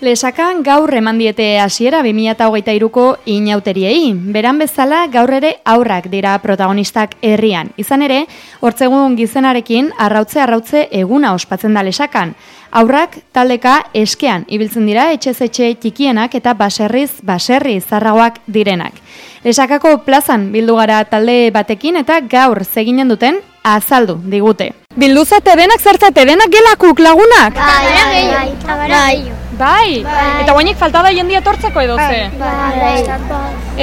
Lesakan gaur eman diete hasiera 2023ko inauteriei. Beran bezala gaur ere aurrak dira protagonistak herrian. Izan ere, hortzegun gizenarekin arrautze arrautze eguna ospatzen da Lesakan. Aurrak taldeka eskean ibiltzen dira etxez-etxe txikienak eta baserriz baserri zarragoak direnak. Lesakako plazan bildu gara talde batekin eta gaur zeginen duten azaldu digute. Bilduzate denak zertzate denak gelakuk lagunak? Bai, bai, bai, bai, Bai, eta guainik falta da jendia etortzeko edo ze? bai,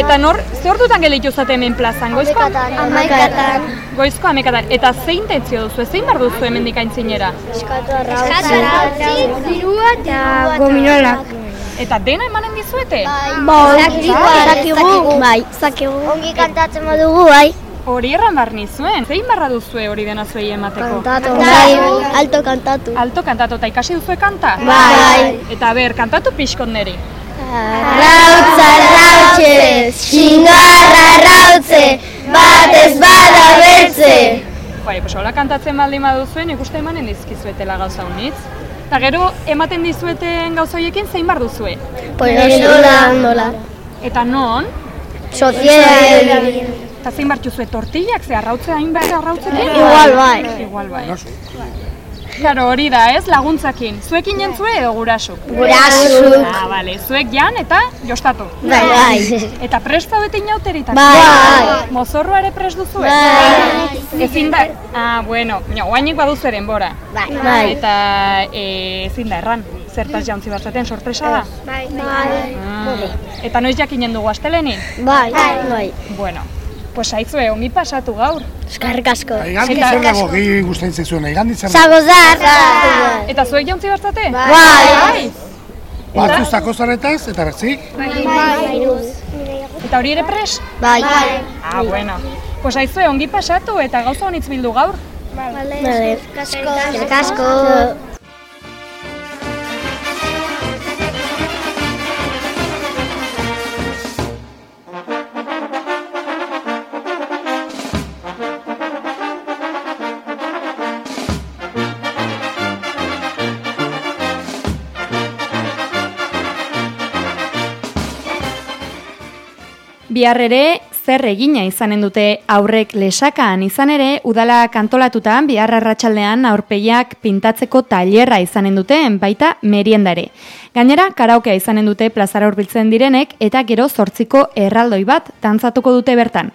Eta nor, ze ordutan gelitu zate hemen plazan, goizko? amaikatan, Goizko amekatan. Eta zein intentzio duzu, zein bar duzu hemen dikaintzinera? eskatu arrautzi, zirua eta gominolak. Eta dena emanen dizuete? Bai, zakigu, bai, zakigu. Ongi kantatzen badugu, bai. Hori erran bar nizuen, zein barra duzue hori dena zuei emateko? Kantatu, bai, alto kantatu. Alto kantatu eta ikasi duzue kanta? Bai. Eta ber, kantatu pixkot neri. Arrautza, arrautze, xingarra arrautze, batez bada bertze. Bai, pues hola kantatzen baldin baduzuen, ikuste emanen dizkizuetela gauza unitz. Eta gero, ematen dizueten gauza horiekin zein bar duzue? Pues nola, nola. Eta non? Soziedade. Eta zein bar duzue tortillak, ze arrautze hain behar arrautzeko? Igual bai. Igual bai. Claro, hori da, ez, laguntzakin. Zuekin jentzue edo gurasuk? Gurasuk. Ah, bale, zuek jan eta jostatu. Bai, bai. Eta prest zaudete inauteritak? Bai. Mozorroa ere prest duzue? Bai. Ezin da, ah, bueno, no, guainik baduzu denbora. Bai. Eta e, ezin da erran, zertaz jauntzi batzaten sorpresa da. Bai. Bai. Ah, eta noiz jakinen dugu astelenin? Bai. Bai. Bueno, pues aitzue, ongi pasatu gaur. Eskarrik asko. Igandi Eta- zer dago, gehi gustatzen zuen, igandi zer dago. Eta zuek jauntzi batzate? Bai. Batzu zako zaretaz, eta bertzik. Bai. Eta hori ere pres? Bai. Ah, bueno. Pues aizue, ongi pasatu eta gauza honitz bildu gaur. Vale. Eskarrik asko. Bihar ere, zer egina izanen dute aurrek lesakan izan ere, udala kantolatuta bihar arratsaldean aurpegiak pintatzeko tailerra izanen dute, baita meriendare. Gainera, karaokea izanen dute plazara hurbiltzen direnek eta gero zortziko erraldoi bat dantzatuko dute bertan.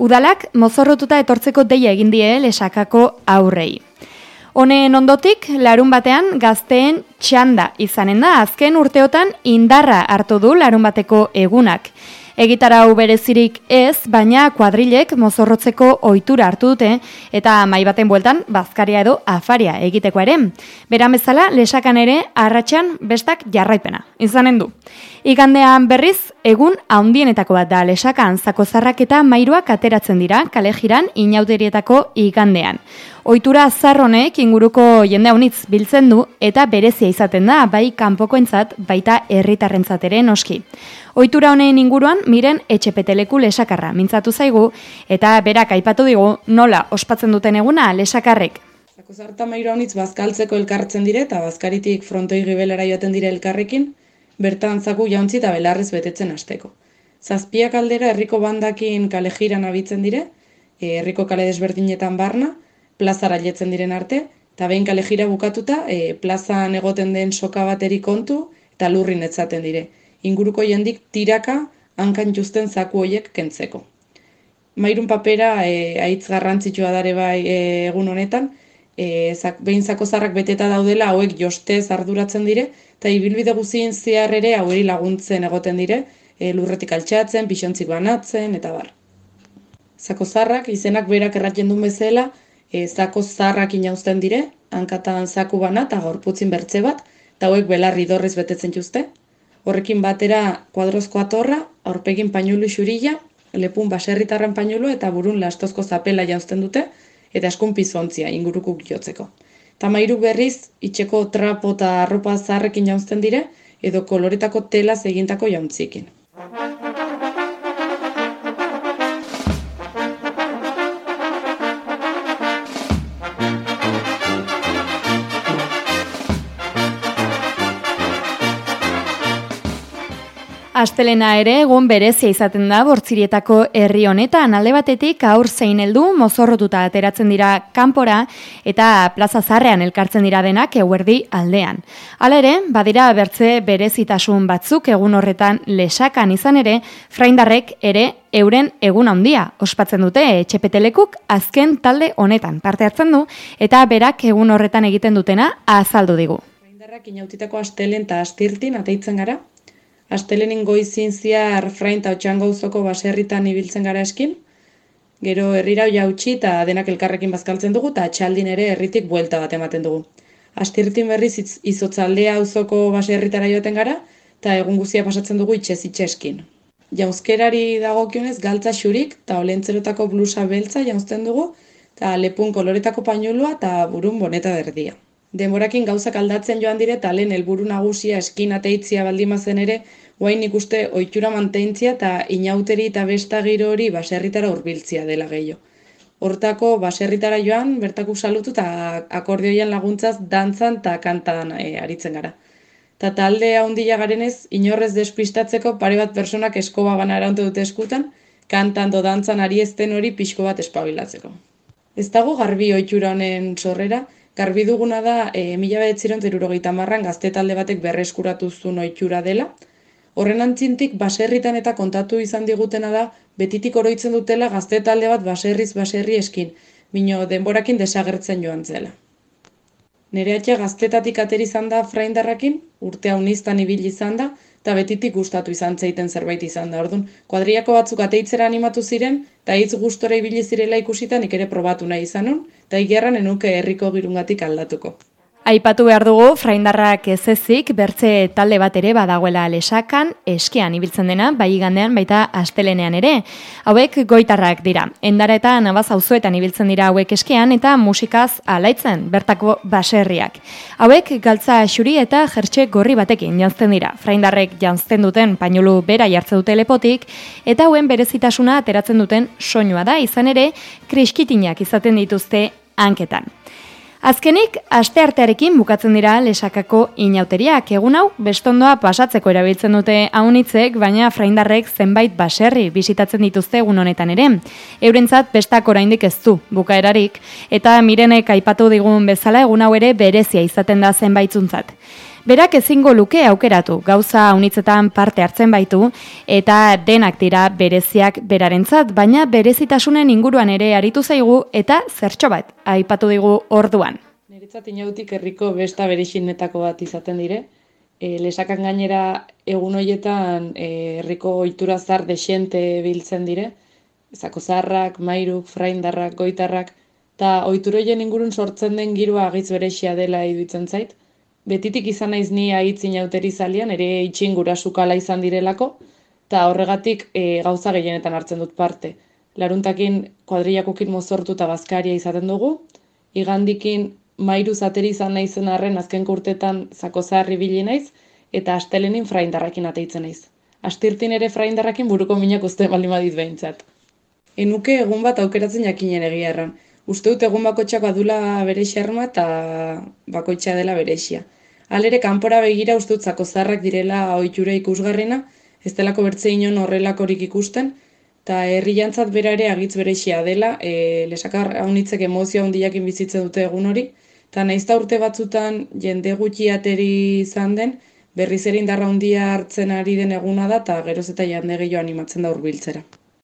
Udalak mozorrotuta etortzeko deia egin die lesakako aurrei. Honen ondotik, larun batean gazteen txanda izanen da, azken urteotan indarra hartu du larun bateko egunak. Egitarau berezirik ez, baina kuadrilek mozorrotzeko ohitura hartu dute eta mai baten bueltan bazkaria edo afaria egiteko ere. Beran bezala, lesakan ere arratsan bestak jarraipena. Izanen du. Igandean berriz, egun haundienetako bat da lesakan zakozarrak eta mairuak ateratzen dira kale jiran inauterietako igandean. Ohitura zarronek inguruko jende haunitz biltzen du eta berezia izaten da bai kanpokoentzat baita herritarrentzat ere noski. Ohitura honen inguruan miren etxepeteleku lesakarra mintzatu zaigu eta berak aipatu digu nola ospatzen duten eguna lesakarrek. Zakozarta mairo honitz bazkaltzeko elkartzen dire eta bazkaritik frontoi gibelera joaten dire elkarrekin, bertan zaku jauntzi eta belarriz betetzen hasteko. Zazpiak aldera herriko bandakin kale jiran abitzen dire, e, herriko kale desberdinetan barna, plazara jetzen diren arte, eta behin kale jira bukatuta, e, plazan egoten den soka bateri kontu eta lurrin etzaten dire. Inguruko jendik tiraka hankan justen zaku hoiek kentzeko. Mairun papera e, aitz garrantzitsua dare bai e, egun honetan, e, zak, behin zakozarrak beteta daudela hauek jostez arduratzen dire, eta ibilbide guzien zehar ere haueri laguntzen egoten dire, e, lurretik altxatzen, pixontzik banatzen, eta bar. Zakozarrak izenak berak erratzen duen bezala, e, zako zarrak inauzten dire, hankatan zaku bana eta gorputzin bertze bat, eta hauek belarri dorrez betetzen juzte. Horrekin batera kuadrozko atorra, aurpegin pañulu xurila, lepun baserritarren pañulu eta burun lastozko zapela jauzten dute, eta eskun pizontzia ingurukuk jotzeko. Tamairu berriz, itxeko trapo eta arropa zaharrekin jauzten dire, edo koloretako tela egintako jauntzikin. Astelena ere egun berezia izaten da bortzirietako herri honetan alde batetik aur zein heldu mozorrotuta ateratzen dira kanpora eta plaza zarrean elkartzen dira denak eguerdi aldean. Hala ere, badira bertze berezitasun batzuk egun horretan lesakan izan ere, fraindarrek ere euren egun handia ospatzen dute etxepetelekuk azken talde honetan parte hartzen du eta berak egun horretan egiten dutena azaldu digu. Fraindarrak inautitako astelen eta astirtin ateitzen gara, Astelenin goizin ziar frain eta otxango uzoko baserritan ibiltzen gara eskin, gero herrira oia eta denak elkarrekin bazkaltzen dugu eta txaldin ere herritik buelta bat ematen dugu. Astirtin berriz izotzaldea uzoko baserritara joaten gara eta egun guzia pasatzen dugu itxez itxeskin. Jauzkerari dagokionez galtza xurik eta olentzerotako blusa beltza jauzten dugu eta lepun koloretako painulua eta burun boneta berdia. Denborakin gauzak aldatzen joan dire eta lehen helburu nagusia eskin ateitzia baldimazen ere, guain ikuste ohitura mantentzia eta inauteri eta besta giro hori baserritara hurbiltzia dela gehiago. Hortako baserritara joan, bertaku salutu eta akordioian laguntzaz dantzan eta kantan e, aritzen gara. Ta talde handia garenez, inorrez despistatzeko pare bat personak eskoba gana eraunte dute eskutan, kantan do dantzan ari ezten hori pixko bat espabilatzeko. Ez dago garbi ohitura honen sorrera, Garbi duguna da, e, mila behetziron zerurogeita marran gazte talde batek berreskuratu zuen oitxura dela. Horren antzintik, baserritan eta kontatu izan digutena da, betitik oroitzen dutela gazte talde bat baserriz baserri eskin, bino denborakin desagertzen joan zela. Nere atxe gaztetatik ateri izan da fraindarrakin, urte hau ibili izan da, eta betitik gustatu izan zeiten zerbait izan da. Orduan, kuadriako batzuk ateitzera animatu ziren, eta hitz gustora ibili zirela ikusitan ikere probatu nahi izanun, eta igerran enuke herriko girungatik aldatuko. Aipatu behar dugu, fraindarrak ez ezik, bertze talde bat ere badagoela lesakan, eskian ibiltzen dena, bai gandean baita astelenean ere. Hauek goitarrak dira. Endara eta nabaz auzuetan ibiltzen dira hauek eskian eta musikaz alaitzen, bertako baserriak. Hauek galtza xuri eta jertxe gorri batekin jantzten dira. Fraindarrek jantzten duten painulu bera jartze dute lepotik, eta hauen berezitasuna ateratzen duten soinua da, izan ere, kriskitinak izaten dituzte hanketan. Azkenik, aste artearekin bukatzen dira lesakako inauteriak. Egun hau, bestondoa pasatzeko erabiltzen dute haunitzek, baina fraindarrek zenbait baserri bisitatzen dituzte egun honetan ere. Eurentzat, bestak oraindik ez du, bukaerarik, eta mirenek aipatu digun bezala egun hau ere berezia izaten da zenbaitzuntzat. Berak ezingo luke aukeratu, gauza unitzetan parte hartzen baitu, eta denak dira bereziak berarentzat, baina berezitasunen inguruan ere aritu zaigu eta zertxo bat, aipatu digu orduan. Niretzat inautik herriko besta berexinetako bat izaten dire, e, lesakan gainera egun horietan e, herriko ohitura zar desente biltzen dire, ezako zarrak, mairuk, fraindarrak, goitarrak, eta oituroien ingurun sortzen den girua agitz berexia dela iduitzen zait, betitik izan naiz ni aitzin auteri zalian, ere itxin gurasukala izan direlako, eta horregatik e, gauza gehienetan hartzen dut parte. Laruntakin kuadriakukin mozortu eta bazkaria izaten dugu, igandikin mairu zateri izan naizen arren azken kurtetan zako zaharri bili naiz, eta astelenin fraindarrakin ateitzen naiz. Astirtin ere fraindarrakin buruko minak uste bali madit behintzat. Enuke egun bat aukeratzen jakinen egia erran. Uste dut egun bakotxak badula bere xerma eta bakoitza dela beresia. Alere, kanpora begira uste dut zako zarrak direla oitura ikusgarrena, ez delako bertze inon horrelakorik ikusten, eta herri jantzat bera ere agitz beresia dela, e, lesakar haunitzek emozio handiakin bizitzen dute egun hori, eta naizta urte batzutan jende gutxi ateri izan den, berriz ere handia hartzen ari den eguna da, eta geroz eta jande gehiago animatzen da urbiltzera.